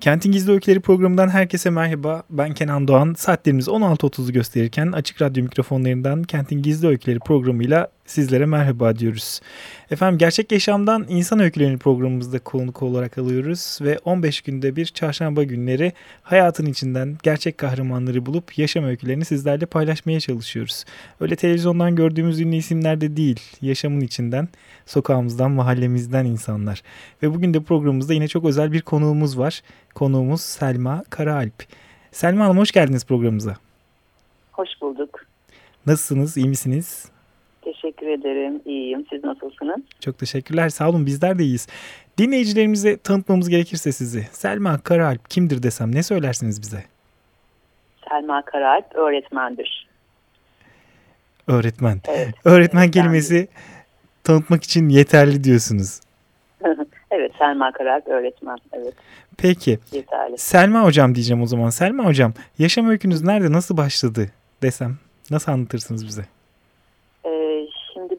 Kentin Gizli Öyküleri programından herkese merhaba. Ben Kenan Doğan. Saatlerimiz 16.30'u gösterirken Açık Radyo mikrofonlarından Kentin Gizli Öyküleri programıyla sizlere merhaba diyoruz. Efendim gerçek yaşamdan insan öykülerini programımızda konuk olarak alıyoruz ve 15 günde bir çarşamba günleri hayatın içinden gerçek kahramanları bulup yaşam öykülerini sizlerle paylaşmaya çalışıyoruz. Öyle televizyondan gördüğümüz ünlü isimler de değil, yaşamın içinden, sokağımızdan, mahallemizden insanlar. Ve bugün de programımızda yine çok özel bir konuğumuz var. Konuğumuz Selma Karaalp. Selma Hanım hoş geldiniz programımıza. Hoş bulduk. Nasılsınız, iyi misiniz? Teşekkür ederim. İyiyim. Siz nasılsınız? Çok teşekkürler. Sağ olun. Bizler de iyiyiz. Dinleyicilerimize tanıtmamız gerekirse sizi. Selma Karaalp kimdir desem ne söylersiniz bize? Selma Karaalp öğretmendir. Öğretmen. Evet, Öğretmen evet, kelimesi tanıtmak için yeterli diyorsunuz. evet Selma Karaalp öğretmen. Evet. Peki. Yeterli. Selma hocam diyeceğim o zaman. Selma hocam yaşam öykünüz nerede nasıl başladı desem nasıl anlatırsınız bize?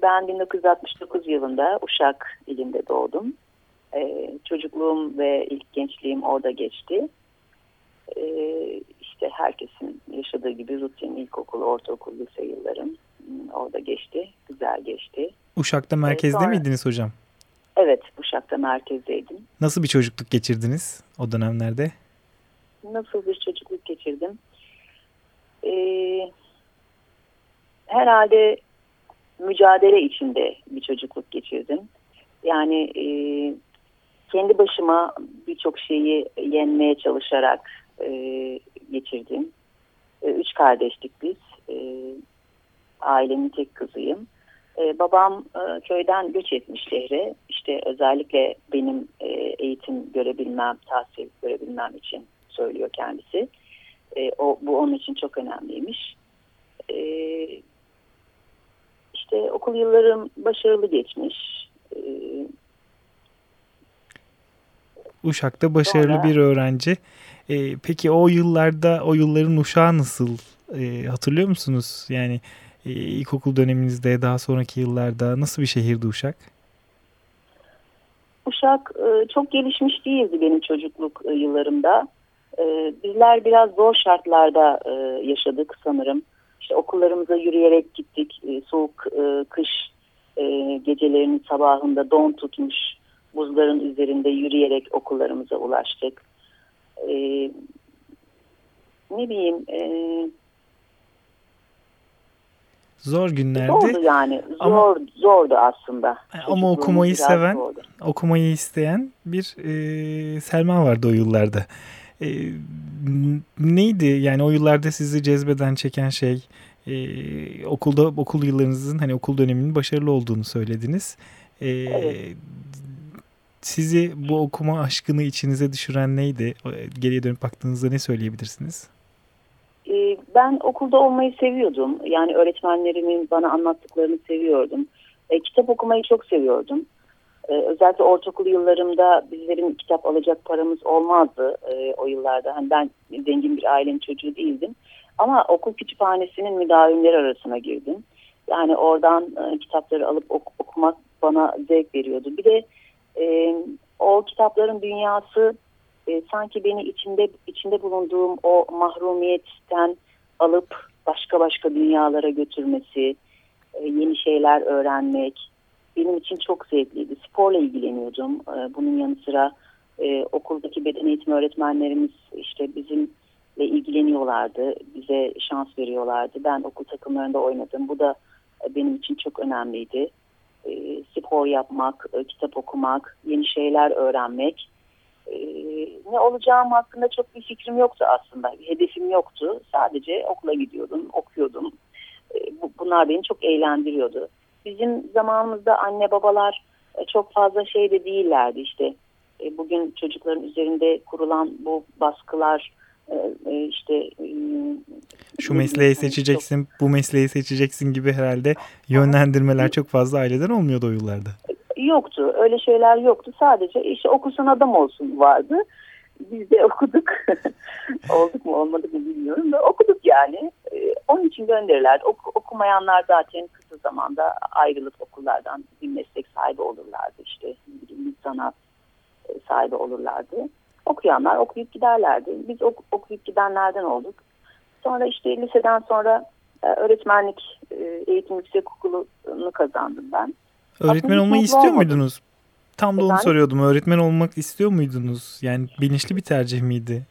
Ben 1969 yılında Uşak ilinde doğdum. Ee, çocukluğum ve ilk gençliğim orada geçti. Ee, işte herkesin yaşadığı gibi rutin ilkokul, ortaokul, lise yıllarım hmm, orada geçti. Güzel geçti. Uşak'ta merkezde ee, sonra, miydiniz hocam? Evet, Uşak'ta merkezdeydim. Nasıl bir çocukluk geçirdiniz o dönemlerde? Nasıl bir çocukluk geçirdim? Ee, herhalde mücadele içinde bir çocukluk geçirdim. Yani e, kendi başıma birçok şeyi yenmeye çalışarak e, geçirdim. E, üç kardeştik biz. E, ailemin tek kızıyım. E, babam e, köyden göç etmiş şehre. İşte özellikle benim e, eğitim görebilmem, tahsil görebilmem için söylüyor kendisi. E, o, bu onun için çok önemliymiş. E, işte okul yıllarım başarılı geçmiş. Ee, Uşak'ta başarılı Sonra, bir öğrenci. Ee, peki o yıllarda, o yılların Uşağı nasıl? Ee, hatırlıyor musunuz? Yani e, ilkokul döneminizde, daha sonraki yıllarda nasıl bir şehirdi Uşak? Uşak e, çok gelişmiş değildi benim çocukluk e, yıllarımda. E, bizler biraz zor şartlarda yaşadık sanırım. İşte okullarımıza yürüyerek gittik. E, soğuk e, kış e, gecelerinin sabahında don tutmuş buzların üzerinde yürüyerek okullarımıza ulaştık. E, ne bileyim e, zor günlerdi. Zordu yani. Zor, ama, zordu aslında. Ama okumayı seven, zordu. okumayı isteyen bir e, Selma vardı o yıllarda. E, neydi yani o yıllarda sizi cezbeden çeken şey e, okulda okul yıllarınızın hani okul döneminin başarılı olduğunu söylediniz. E, evet. Sizi bu okuma aşkını içinize düşüren neydi? Geriye dönüp baktığınızda ne söyleyebilirsiniz? Ben okulda olmayı seviyordum. Yani öğretmenlerimin bana anlattıklarını seviyordum. E, kitap okumayı çok seviyordum. Ee, özellikle ortaokul yıllarımda bizlerin kitap alacak paramız olmazdı e, o yıllarda. Hani ben zengin bir ailenin çocuğu değildim. Ama okul kütüphanesinin müdavimleri arasına girdim. Yani oradan e, kitapları alıp ok okumak bana zevk veriyordu. Bir de e, o kitapların dünyası e, sanki beni içinde içinde bulunduğum o mahrumiyetten alıp başka başka dünyalara götürmesi, e, yeni şeyler öğrenmek, benim için çok zevkliydi. Sporla ilgileniyordum. Ee, bunun yanı sıra e, okuldaki beden eğitimi öğretmenlerimiz işte bizimle ilgileniyorlardı. Bize şans veriyorlardı. Ben okul takımlarında oynadım. Bu da e, benim için çok önemliydi. E, spor yapmak, kitap okumak, yeni şeyler öğrenmek. ne olacağım hakkında çok bir fikrim yoktu aslında. Bir hedefim yoktu. Sadece okula gidiyordum, okuyordum. bunlar beni çok eğlendiriyordu bizim zamanımızda anne babalar e, çok fazla şeyde değillerdi işte e, bugün çocukların üzerinde kurulan bu baskılar e, işte şu mesleği seçeceksin, bu mesleği seçeceksin gibi herhalde yönlendirmeler çok fazla aileden olmuyordu o yıllarda. Yoktu. Öyle şeyler yoktu. Sadece işte okusun adam olsun vardı. Biz de okuduk. Olduk mu olmadık mı bilmiyorum da okuduk yani. Ee, onun için gönderirlerdi. Ok okumayanlar zaten kısa zamanda ayrılıp okullardan bir meslek sahibi olurlardı. İşte bir sanat e, sahibi olurlardı. Okuyanlar okuyup giderlerdi. Biz ok okuyup gidenlerden olduk. Sonra işte liseden sonra e, öğretmenlik e, eğitim yüksek okulunu kazandım ben. Öğretmen olmayı istiyor olmadım. muydunuz? Tam da onu Efendim? soruyordum. Öğretmen olmak istiyor muydunuz? Yani bilinçli bir tercih miydi?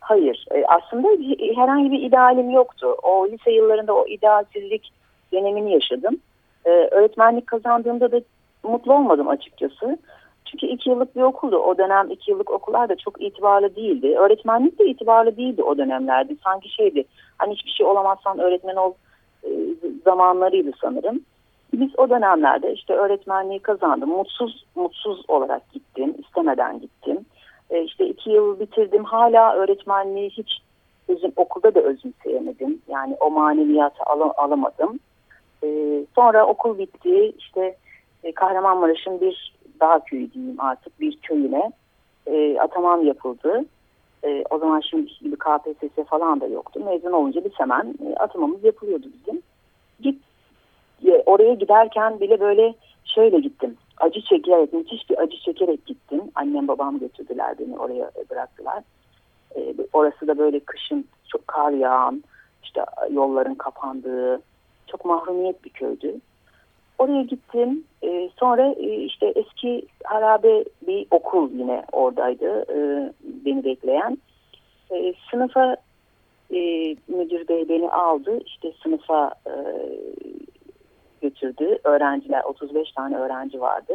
Hayır. E, aslında herhangi bir idealim yoktu. O lise yıllarında o idealsizlik dönemini yaşadım. Öğretmenlik kazandığımda da mutlu olmadım açıkçası. Çünkü iki yıllık bir okuldu. O dönem iki yıllık okullar da çok itibarlı değildi. Öğretmenlik de itibarlı değildi o dönemlerde. Sanki şeydi hani hiçbir şey olamazsan öğretmen ol e, zamanlarıydı sanırım. Biz o dönemlerde işte öğretmenliği kazandım. Mutsuz mutsuz olarak gittim. istemeden gittim. E, işte iki yıl bitirdim. Hala öğretmenliği hiç özüm, okulda da özümseyemedim. Yani o maneviyatı al alamadım. E, sonra okul bitti. İşte e, Kahramanmaraş'ın bir dağ köyü diyeyim artık bir köyüne e, atamam yapıldı. E, o zaman şimdi gibi KPSS falan da yoktu. Mezun olunca biz hemen e, atamamız yapılıyordu bizim. Git, oraya giderken bile böyle şöyle gittim. Acı çekerek, müthiş bir acı çekerek gittim. Annem babam götürdüler beni oraya bıraktılar. E, orası da böyle kışın çok kar yağan, işte yolların kapandığı, çok mahrumiyet bir köydü. Oraya gittim. E, sonra e, işte eski harabe bir okul yine oradaydı e, beni bekleyen. E, sınıfa e, müdür bey beni aldı. İşte sınıfa e, götürdü. Öğrenciler 35 tane öğrenci vardı.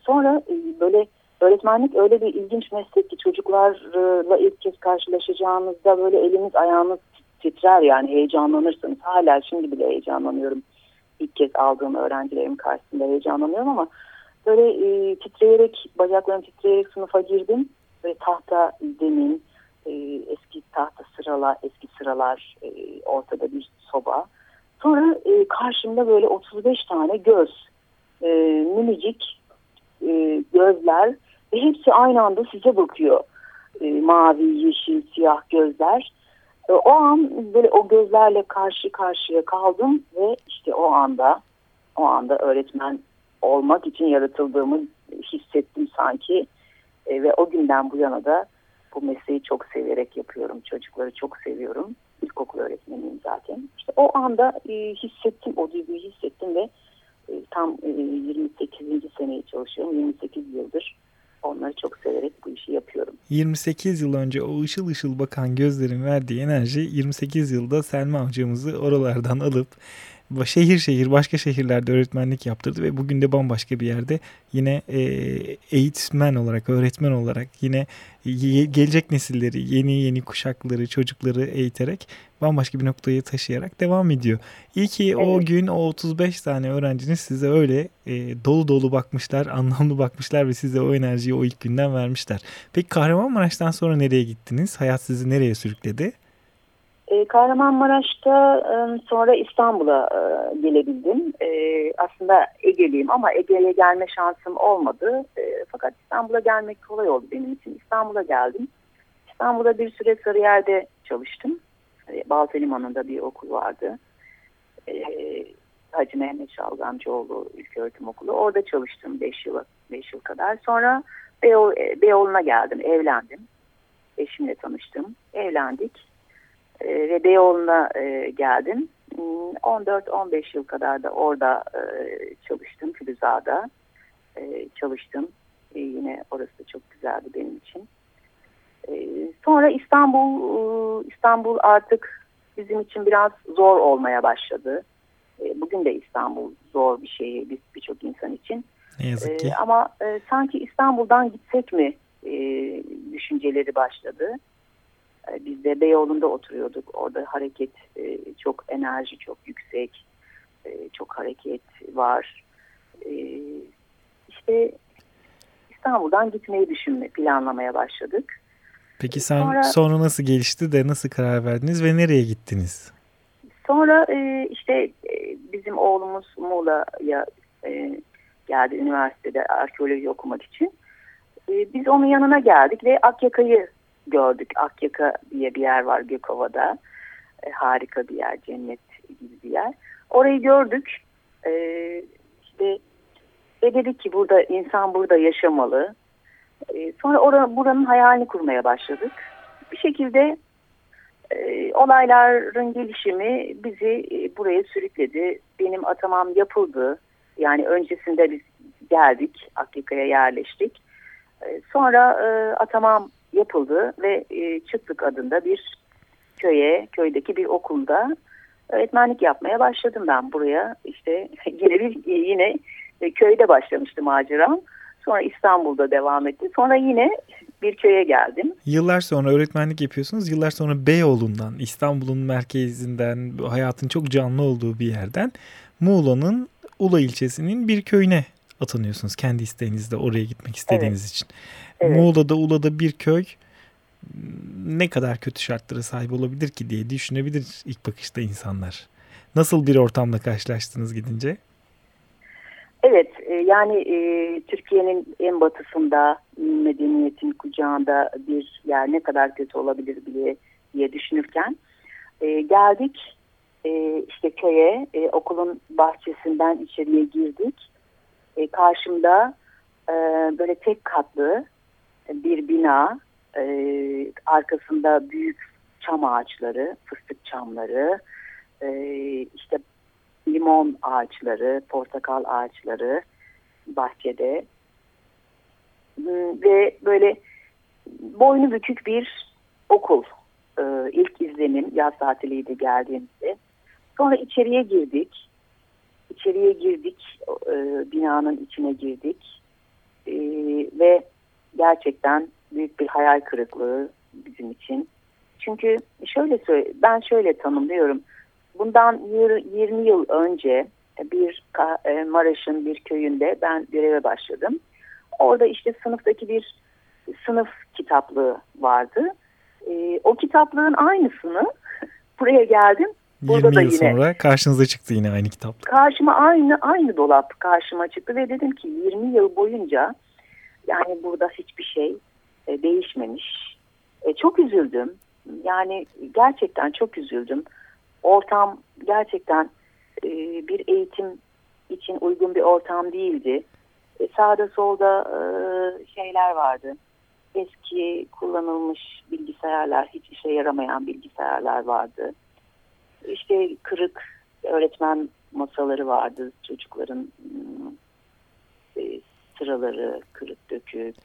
Sonra e, böyle öğretmenlik öyle bir ilginç meslek ki çocuklarla ilk kez karşılaşacağınızda böyle eliniz ayağınız titrer yani heyecanlanırsınız. Hala şimdi bile heyecanlanıyorum ilk kez aldığım öğrencilerim karşısında heyecanlanıyorum ama böyle e, titreyerek, bacaklarım titreyerek sınıfa girdim. Böyle tahta zemin, e, eski tahta sıralar, eski sıralar, e, ortada bir soba. Sonra e, karşımda böyle 35 tane göz, e, minicik e, gözler ve hepsi aynı anda size bakıyor. E, mavi, yeşil, siyah gözler. E, o an böyle o gözlerle karşı karşıya kaldım ve işte o anda o anda öğretmen olmak için yaratıldığımı hissettim sanki e, ve o günden bu yana da bu mesleği çok severek yapıyorum. Çocukları çok seviyorum. İlkokul öğretmeniyim zaten. İşte o anda e, hissettim, o duyguyu hissettim ve e, tam e, 28. seneyi çalışıyorum. 28 yıldır onları çok severek bu işi yapıyorum. 28 yıl önce o ışıl ışıl bakan gözlerin verdiği enerji 28 yılda Selma hocamızı oralardan alıp şehir şehir başka şehirlerde öğretmenlik yaptırdı ve bugün de bambaşka bir yerde yine e, eğitmen olarak, öğretmen olarak yine gelecek nesilleri, yeni yeni kuşakları, çocukları eğiterek bambaşka bir noktayı taşıyarak devam ediyor. İyi ki evet. o gün o 35 tane öğrenciniz size öyle e, dolu dolu bakmışlar, anlamlı bakmışlar ve size o enerjiyi o ilk günden vermişler. Peki Kahramanmaraş'tan sonra nereye gittiniz? Hayat sizi nereye sürükledi? E, Kahramanmaraş'ta sonra İstanbul'a e, gelebildim. E, aslında Ege'liyim ama Ege'ye gelme şansım olmadı. E, fakat İstanbul'a gelmek kolay oldu. Benim için İstanbul'a geldim. İstanbul'da bir süre Sarıyer'de çalıştım. E, Balta Limanı'nda bir okul vardı. E, Hacı Mehmet Şalgamcıoğlu İlköğretim Okulu. Orada çalıştım 5 yıl, 5 yıl kadar. Sonra Beyoğlu, Beyoğlu'na geldim, evlendim. Eşimle tanıştım, evlendik e, ve Beyoğlu'na e, geldim. 14-15 hmm, yıl kadar da orada e, çalıştım Filiza'da e, çalıştım. E, yine orası da çok güzeldi benim için. E, sonra İstanbul e, İstanbul artık bizim için biraz zor olmaya başladı. E, bugün de İstanbul zor bir şey biz birçok insan için. Ne yazık ki. E, ama e, sanki İstanbul'dan gitsek mi e, düşünceleri başladı. E, biz de Beyoğlu'nda oturuyorduk. Orada hareket e, çok enerji çok yüksek. E, çok hareket var. İşte İstanbul'dan gitmeyi düşünme, planlamaya başladık. Peki sen sonra, sonra nasıl gelişti de nasıl karar verdiniz ve nereye gittiniz? Sonra e, işte e, bizim oğlumuz Muğla'ya e, geldi üniversitede arkeoloji okumak için. E, biz onun yanına geldik ve Akyaka'yı gördük. Akyaka diye bir yer var Gökova'da. E, harika bir yer, cennet gibi bir yer. Orayı gördük. E, işte ve dedik ki burada insan burada yaşamalı. E, sonra oranın, buranın hayalini kurmaya başladık. Bir şekilde e, olayların gelişimi bizi e, buraya sürükledi. Benim atamam yapıldı. Yani öncesinde biz geldik, Akyaka'ya yerleştik. E, sonra atamam yapıldı ve e, Çıtlık adında bir köye, köydeki bir okulda öğretmenlik yapmaya başladım ben buraya. İşte yine bir yine köyde başlamıştı maceram. Sonra İstanbul'da devam etti. Sonra yine bir köye geldim. Yıllar sonra öğretmenlik yapıyorsunuz. Yıllar sonra Beyoğlu'ndan, İstanbul'un merkezinden, hayatın çok canlı olduğu bir yerden Muğla'nın Ula ilçesinin bir köyüne atanıyorsunuz. Kendi isteğinizde oraya gitmek istediğiniz evet. için. Evet. Muğla'da, Ula'da bir köy ne kadar kötü şartlara sahip olabilir ki diye düşünebilir ilk bakışta insanlar. Nasıl bir ortamla karşılaştınız gidince? Evet, e, yani e, Türkiye'nin en batısında medeniyetin kucağında bir yer ne kadar kötü olabilir bile diye düşünürken e, geldik e, işte köye, e, okulun bahçesinden içeriye girdik. E, karşımda e, böyle tek katlı bir bina, e, arkasında büyük çam ağaçları, fıstık çamları, e, işte limon ağaçları, portakal ağaçları bahçede ve böyle boynu bükük bir okul ee, ilk izlenim yaz tatiliydi geldiğimde. Sonra içeriye girdik. İçeriye girdik, e, binanın içine girdik e, ve gerçekten büyük bir hayal kırıklığı bizim için. Çünkü şöyle söyle, ben şöyle tanımlıyorum. Bundan 20 yıl önce bir e, Maraş'ın bir köyünde ben göreve başladım. Orada işte sınıftaki bir sınıf kitaplığı vardı. E, o kitaplığın aynısını buraya geldim. Burada 20 da yıl yine, sonra karşınıza çıktı yine aynı kitaplık. Karşıma aynı aynı dolap karşıma çıktı ve dedim ki 20 yıl boyunca yani burada hiçbir şey e, değişmemiş. E, çok üzüldüm. Yani gerçekten çok üzüldüm ortam gerçekten e, bir eğitim için uygun bir ortam değildi. E, sağda solda e, şeyler vardı. Eski kullanılmış bilgisayarlar, hiç işe yaramayan bilgisayarlar vardı. İşte kırık öğretmen masaları vardı. Çocukların sıraları kırık dökük.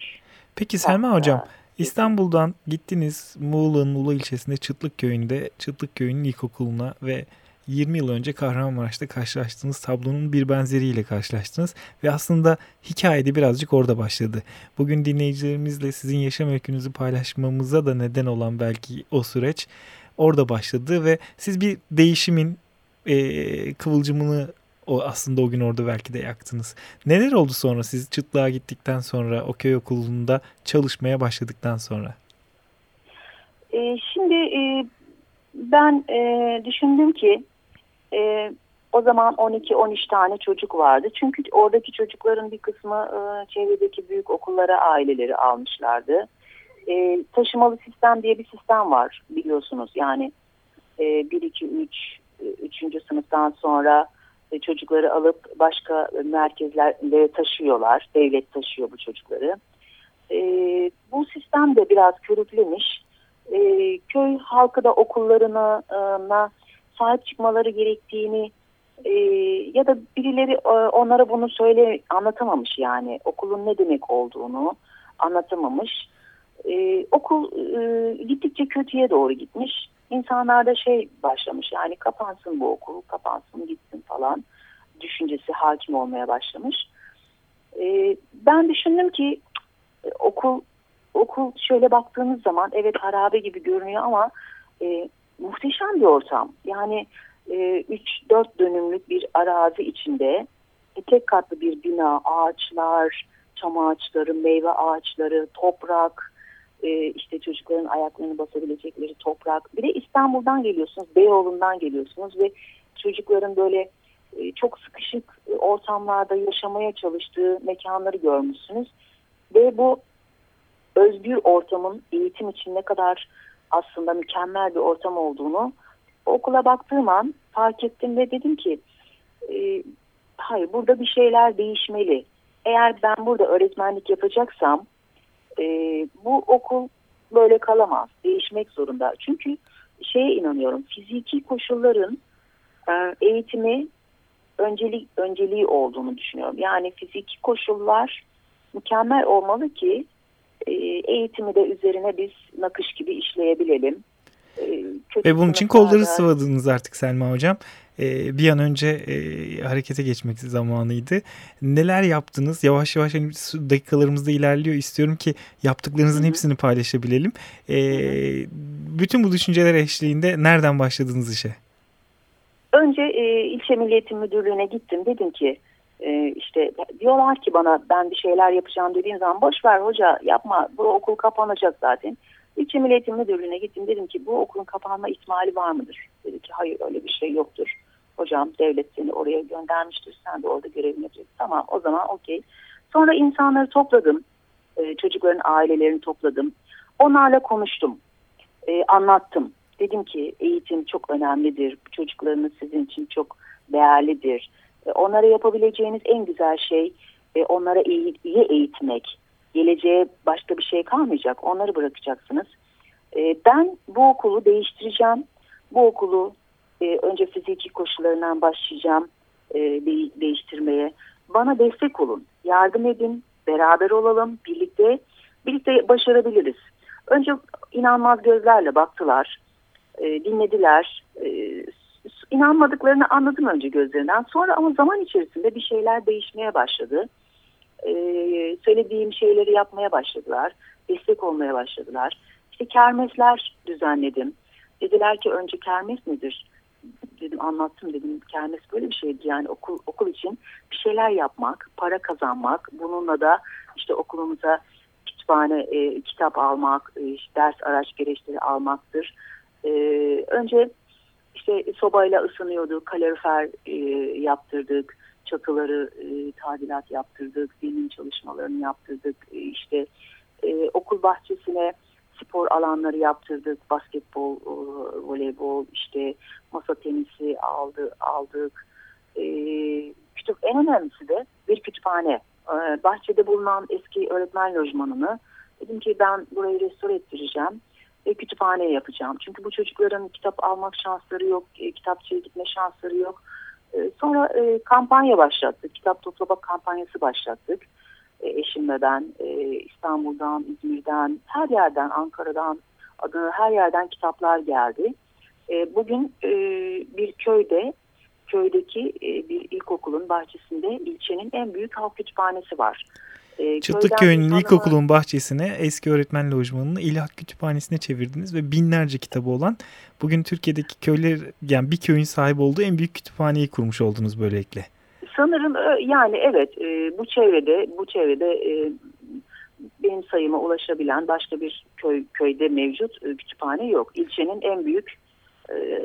Peki Selma Hocam, İstanbul'dan gittiniz Muğla'nın Muğla ilçesinde Çıtlık Köyü'nde Çıtlık Köyü'nün ilkokuluna ve 20 yıl önce Kahramanmaraş'ta karşılaştığınız tablonun bir benzeriyle karşılaştınız ve aslında hikaye de birazcık orada başladı. Bugün dinleyicilerimizle sizin yaşam öykünüzü paylaşmamıza da neden olan belki o süreç orada başladı ve siz bir değişimin e, kıvılcımını o aslında o gün orada belki de yaktınız. Neler oldu sonra siz çıtlığa gittikten sonra o köy okulunda çalışmaya başladıktan sonra? E, şimdi e, ben e, düşündüm ki e, o zaman 12-13 tane çocuk vardı. Çünkü oradaki çocukların bir kısmı e, çevredeki büyük okullara aileleri almışlardı. E, taşımalı sistem diye bir sistem var biliyorsunuz. Yani e, 1-2-3 3. sınıftan sonra e, çocukları alıp başka merkezlere taşıyorlar. Devlet taşıyor bu çocukları. E, bu sistem de biraz körüklemiş. E, köy halkı da okullarına sahip çıkmaları gerektiğini e, ya da birileri e, onlara bunu söyle anlatamamış yani okulun ne demek olduğunu anlatamamış. E, okul e, gittikçe kötüye doğru gitmiş insanlarda şey başlamış yani kapansın bu okul, kapansın gitsin falan düşüncesi hakim olmaya başlamış. Ee, ben düşündüm ki okul okul şöyle baktığınız zaman evet harabe gibi görünüyor ama e, muhteşem bir ortam. Yani e, 3-4 dönümlük bir arazi içinde e, tek katlı bir bina, ağaçlar, çam ağaçları, meyve ağaçları, toprak, e, işte çocukların ayaklarını basabilecekleri toprak. Bir de İstanbul'dan geliyorsunuz, Beyoğlu'ndan geliyorsunuz ve çocukların böyle e, çok sıkışık ortamlarda yaşamaya çalıştığı mekanları görmüşsünüz. Ve bu özgür ortamın eğitim için ne kadar aslında mükemmel bir ortam olduğunu okula baktığım an fark ettim ve dedim ki e, hayır burada bir şeyler değişmeli. Eğer ben burada öğretmenlik yapacaksam e, bu okul böyle kalamaz. Değişmek zorunda. Çünkü şeye inanıyorum fiziki koşulların e, eğitimi öncelik, önceliği olduğunu düşünüyorum. Yani fiziki koşullar mükemmel olmalı ki e, eğitimi de üzerine biz nakış gibi işleyebilelim. E, Ve bunun için kolları sıvadınız artık Selma Hocam. Ee, bir an önce e, harekete geçmek zamanıydı. Neler yaptınız? Yavaş yavaş hani dakikalarımızda ilerliyor. İstiyorum ki yaptıklarınızın Hı-hı. hepsini paylaşabilelim. Ee, bütün bu düşünceler eşliğinde nereden başladınız işe? Önce e, ilçe Milliyetin Müdürlüğü'ne gittim. Dedim ki e, işte diyorlar ki bana ben bir şeyler yapacağım dediğim zaman boş ver hoca yapma bu okul kapanacak zaten. İlçe Milliyetin Müdürlüğü'ne gittim dedim ki bu okulun kapanma ihtimali var mıdır? Dedi ki hayır öyle bir şey yoktur. Hocam devlet seni oraya göndermiştir sen de orada görevini yapacaksın. Tamam o zaman okey. Sonra insanları topladım. E, çocukların ailelerini topladım. Onlarla konuştum. E, anlattım. Dedim ki eğitim çok önemlidir. Çocuklarınız sizin için çok değerlidir. E, onlara yapabileceğiniz en güzel şey e, onlara iyi, iyi eğitmek. Geleceğe başka bir şey kalmayacak. Onları bırakacaksınız. E, ben bu okulu değiştireceğim. Bu okulu önce fiziki koşullarından başlayacağım değiştirmeye. Bana destek olun. Yardım edin. Beraber olalım. Birlikte birlikte başarabiliriz. Önce inanmaz gözlerle baktılar. Dinlediler inanmadıklarını anladım önce gözlerinden. Sonra ama zaman içerisinde bir şeyler değişmeye başladı. Ee, söylediğim şeyleri yapmaya başladılar. Destek olmaya başladılar. İşte kermesler düzenledim. Dediler ki önce kermes nedir? Dedim anlattım dedim kermes böyle bir şeydi yani okul okul için bir şeyler yapmak, para kazanmak, bununla da işte okulumuza kütüphane, e, kitap almak, e, ders araç gereçleri almaktır. E, önce işte sobayla ısınıyordu, kalorifer e, yaptırdık, çatıları e, tadilat yaptırdık, zemin çalışmalarını yaptırdık. E, işte e, okul bahçesine spor alanları yaptırdık, basketbol, e, voleybol, işte masa tenisi aldı, aldık. E, kütüp, en önemlisi de bir kütüphane. E, bahçede bulunan eski öğretmen lojmanını dedim ki ben burayı restore ettireceğim e, kütüphane yapacağım. Çünkü bu çocukların kitap almak şansları yok, e, kitapçıya gitme şansları yok. E, sonra e, kampanya başlattık, kitap toplama kampanyası başlattık. E, eşimle ben e, İstanbul'dan, İzmir'den, her yerden, Ankara'dan, Adana her yerden kitaplar geldi. E, bugün e, bir köyde, köydeki e, bir ilkokulun bahçesinde ilçenin en büyük halk kütüphanesi var. E, Çıtlık Köyü'nün ilkokulun bahçesine eski öğretmen lojmanını İlhak Kütüphanesi'ne çevirdiniz ve binlerce kitabı olan bugün Türkiye'deki köyler yani bir köyün sahibi olduğu en büyük kütüphaneyi kurmuş oldunuz böylelikle. Sanırım yani evet e, bu çevrede bu çevrede e, benim sayıma ulaşabilen başka bir köy köyde mevcut kütüphane yok. İlçenin en büyük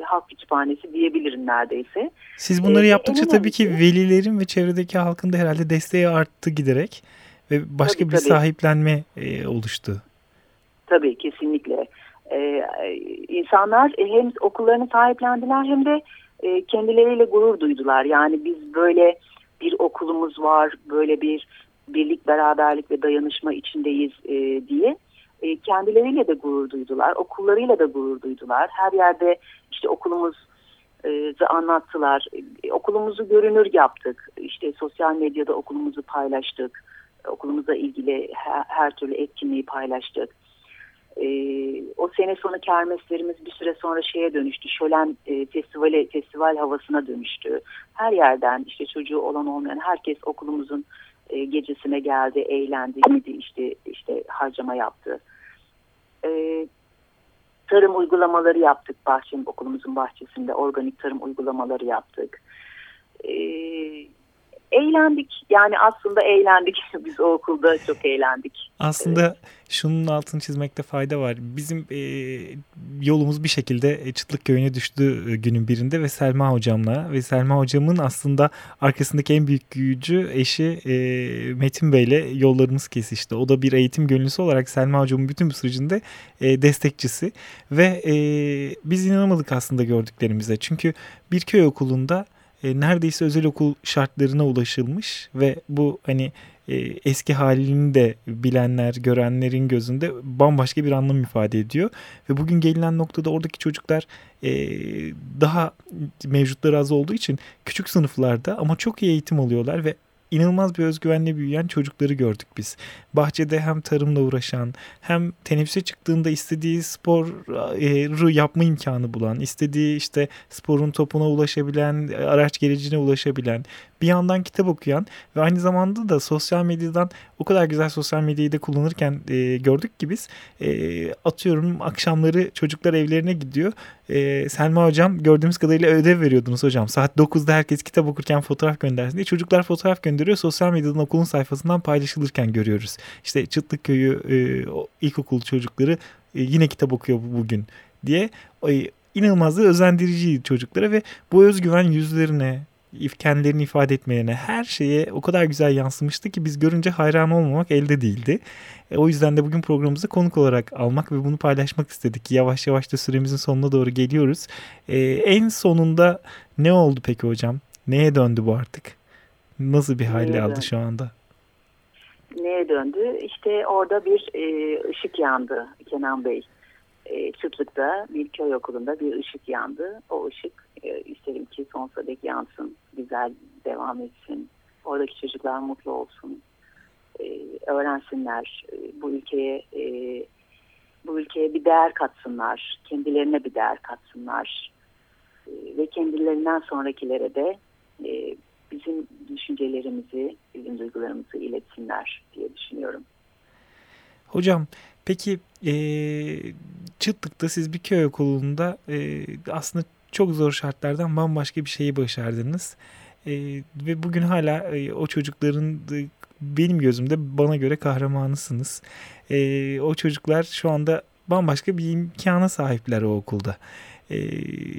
halk kütüphanesi diyebilirim neredeyse. Siz bunları yaptıkça tabii ki velilerin ve çevredeki halkın da herhalde desteği arttı giderek ve başka tabii, bir tabii. sahiplenme e, oluştu. Tabii kesinlikle. Ee, insanlar hem okullarını sahiplendiler hem de e, kendileriyle gurur duydular. Yani biz böyle bir okulumuz var, böyle bir birlik, beraberlik ve dayanışma içindeyiz e, diye e, kendileriyle de gurur duydular, okullarıyla da gurur duydular. Her yerde işte okulumuz anlattılar. E, okulumuzu görünür yaptık. İşte sosyal medyada okulumuzu paylaştık okulumuzla ilgili her, her türlü etkinliği paylaştık. E, o sene sonu kermeslerimiz bir süre sonra şeye dönüştü. Şölen e, festivale, festival havasına dönüştü. Her yerden işte çocuğu olan olmayan herkes okulumuzun e, gecesine geldi, eğlendi, yedi, işte, işte harcama yaptı. E, tarım uygulamaları yaptık bahçem, okulumuzun bahçesinde organik tarım uygulamaları yaptık. E, eğlendik. Yani aslında eğlendik. Biz o okulda çok eğlendik. Aslında evet. şunun altını çizmekte fayda var. Bizim e, yolumuz bir şekilde Çıtlık Köyü'ne düştü e, günün birinde ve Selma hocamla ve Selma hocamın aslında arkasındaki en büyük gücü eşi e, Metin Bey'le yollarımız kesişti. O da bir eğitim gönüllüsü olarak Selma hocamın bütün bu sürecinde e, destekçisi ve e, biz inanamadık aslında gördüklerimize. Çünkü bir köy okulunda e, neredeyse özel okul şartlarına ulaşılmış ve bu hani e, eski halini de bilenler, görenlerin gözünde bambaşka bir anlam ifade ediyor. Ve bugün gelinen noktada oradaki çocuklar e, daha mevcutları az olduğu için küçük sınıflarda ama çok iyi eğitim alıyorlar ve inanılmaz bir özgüvenle büyüyen çocukları gördük biz. Bahçede hem tarımla uğraşan hem teneffüse çıktığında istediği sporu yapma imkanı bulan, istediği işte sporun topuna ulaşabilen, araç gerecine ulaşabilen, bir yandan kitap okuyan ve aynı zamanda da sosyal medyadan o kadar güzel sosyal medyayı da kullanırken e, gördük ki biz e, atıyorum akşamları çocuklar evlerine gidiyor. E, Selma hocam gördüğümüz kadarıyla ödev veriyordunuz hocam. Saat 9'da herkes kitap okurken fotoğraf göndersin diye çocuklar fotoğraf gönderiyor. Sosyal medyadan okulun sayfasından paylaşılırken görüyoruz. İşte Çıtlık Köyü e, ilkokul çocukları e, yine kitap okuyor bugün diye inanılmaz da özendirici çocuklara ve bu özgüven yüzlerine kendilerini ifade etmelerine her şeye o kadar güzel yansımıştı ki biz görünce hayran olmamak elde değildi. E, o yüzden de bugün programımızı konuk olarak almak ve bunu paylaşmak istedik. Yavaş yavaş da süremizin sonuna doğru geliyoruz. E, en sonunda ne oldu peki hocam? Neye döndü bu artık? Nasıl bir hali aldı şu anda? Neye döndü? İşte orada bir e, ışık yandı Kenan Bey. E, Çıtlık'ta bir köy okulunda bir ışık yandı. O ışık e, isterim ki sonsuza dek yansın, güzel devam etsin. Oradaki çocuklar mutlu olsun, e, öğrensinler, e, bu ülkeye e, bu ülkeye bir değer katsınlar, kendilerine bir değer katsınlar e, ve kendilerinden sonrakilere de e, bizim düşüncelerimizi, bizim duygularımızı iletsinler diye düşünüyorum. Hocam peki e, Çıtlık'ta siz bir köy okulunda e, aslında çok zor şartlardan bambaşka bir şeyi başardınız. E, ve bugün hala e, o çocukların e, benim gözümde bana göre kahramanısınız. E, o çocuklar şu anda bambaşka bir imkana sahipler o okulda. E,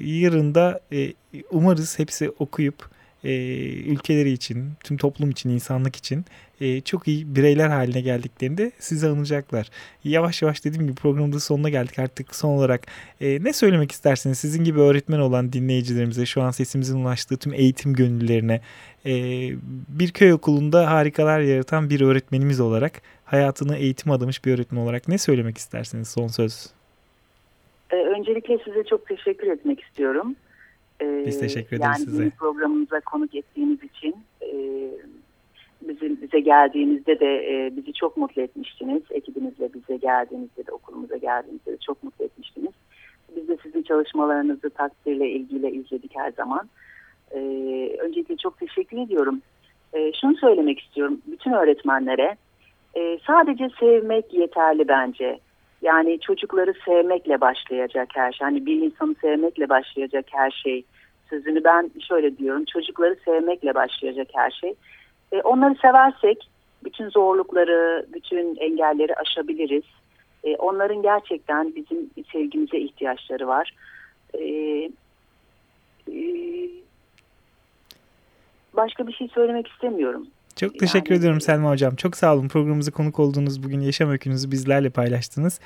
yarın da e, umarız hepsi okuyup e, ülkeleri için, tüm toplum için, insanlık için e, çok iyi bireyler haline geldiklerinde sizi anacaklar. Yavaş yavaş dediğim gibi programımızın sonuna geldik artık son olarak. E, ne söylemek istersiniz sizin gibi öğretmen olan dinleyicilerimize, şu an sesimizin ulaştığı tüm eğitim gönüllülerine, e, bir köy okulunda harikalar yaratan bir öğretmenimiz olarak, hayatını eğitim adamış bir öğretmen olarak ne söylemek istersiniz son söz? E, öncelikle size çok teşekkür etmek istiyorum. Biz teşekkür ederiz yani size. Yani programımıza konuk ettiğiniz için e, bizim bize geldiğinizde de e, bizi çok mutlu etmiştiniz. Ekibinizle bize geldiğinizde de okulumuza geldiğinizde de çok mutlu etmiştiniz. Biz de sizin çalışmalarınızı takdirle ilgiyle izledik her zaman. E, öncelikle çok teşekkür ediyorum. E, şunu söylemek istiyorum bütün öğretmenlere. E, sadece sevmek yeterli bence. Yani çocukları sevmekle başlayacak her şey. Hani bir insanı sevmekle başlayacak her şey. Sözünü ben şöyle diyorum. Çocukları sevmekle başlayacak her şey. E, onları seversek bütün zorlukları, bütün engelleri aşabiliriz. E, onların gerçekten bizim sevgimize ihtiyaçları var. E, e, başka bir şey söylemek istemiyorum. Çok teşekkür yani, ediyorum Selma Hocam. Çok sağ olun. Programımıza konuk olduğunuz bugün yaşam öykünüzü bizlerle paylaştınız.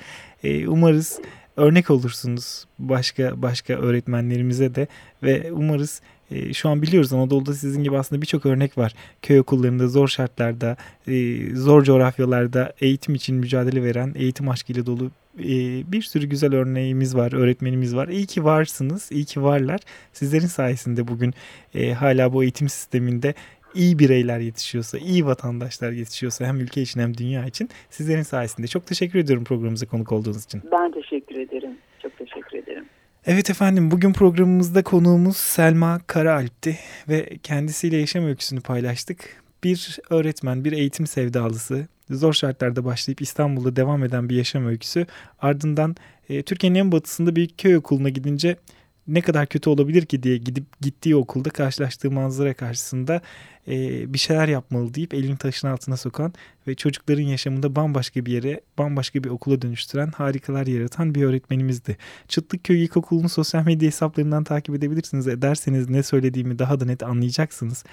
Ee, umarız örnek olursunuz başka başka öğretmenlerimize de ve umarız e, şu an biliyoruz Anadolu'da sizin gibi aslında birçok örnek var. Köy okullarında zor şartlarda, e, zor coğrafyalarda eğitim için mücadele veren, eğitim aşkıyla dolu e, bir sürü güzel örneğimiz var, öğretmenimiz var. İyi ki varsınız, iyi ki varlar. Sizlerin sayesinde bugün e, hala bu eğitim sisteminde iyi bireyler yetişiyorsa, iyi vatandaşlar yetişiyorsa hem ülke için hem dünya için sizlerin sayesinde. Çok teşekkür ediyorum programımıza konuk olduğunuz için. Ben teşekkür ederim. Çok teşekkür ederim. Evet efendim bugün programımızda konuğumuz Selma Karaalp'ti ve kendisiyle yaşam öyküsünü paylaştık. Bir öğretmen, bir eğitim sevdalısı, zor şartlarda başlayıp İstanbul'da devam eden bir yaşam öyküsü. Ardından e, Türkiye'nin en batısında bir köy okuluna gidince ne kadar kötü olabilir ki diye gidip gittiği okulda karşılaştığı manzara karşısında e, bir şeyler yapmalı deyip elini taşın altına sokan ve çocukların yaşamında bambaşka bir yere, bambaşka bir okula dönüştüren, harikalar yaratan bir öğretmenimizdi. Çıtlıkköy İlkokulu'nun sosyal medya hesaplarından takip edebilirsiniz. Ederseniz ne söylediğimi daha da net anlayacaksınız.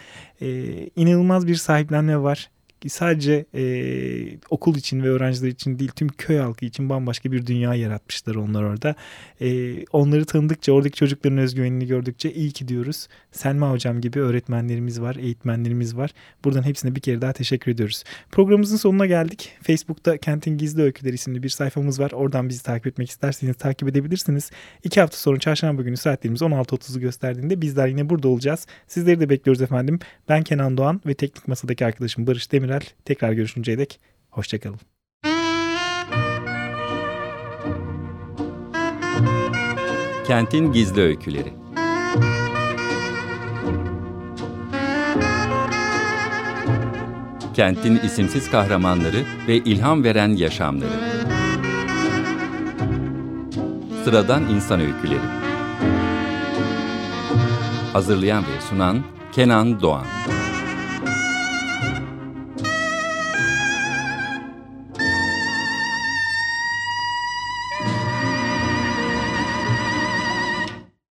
E, inanılmaz bir sahiplenme var sadece e, okul için ve öğrenciler için değil tüm köy halkı için bambaşka bir dünya yaratmışlar onlar orada. E, onları tanıdıkça oradaki çocukların özgüvenini gördükçe iyi ki diyoruz. Selma hocam gibi öğretmenlerimiz var, eğitmenlerimiz var. Buradan hepsine bir kere daha teşekkür ediyoruz. Programımızın sonuna geldik. Facebook'ta Kentin Gizli Öyküleri isimli bir sayfamız var. Oradan bizi takip etmek isterseniz takip edebilirsiniz. İki hafta sonra çarşamba günü saatlerimiz 16.30'u gösterdiğinde bizler yine burada olacağız. Sizleri de bekliyoruz efendim. Ben Kenan Doğan ve teknik masadaki arkadaşım Barış Demir Demirel. Tekrar görüşünceye dek hoşçakalın. Kentin Gizli Öyküleri Kentin isimsiz kahramanları ve ilham veren yaşamları Sıradan insan öyküleri Hazırlayan ve sunan Kenan Doğan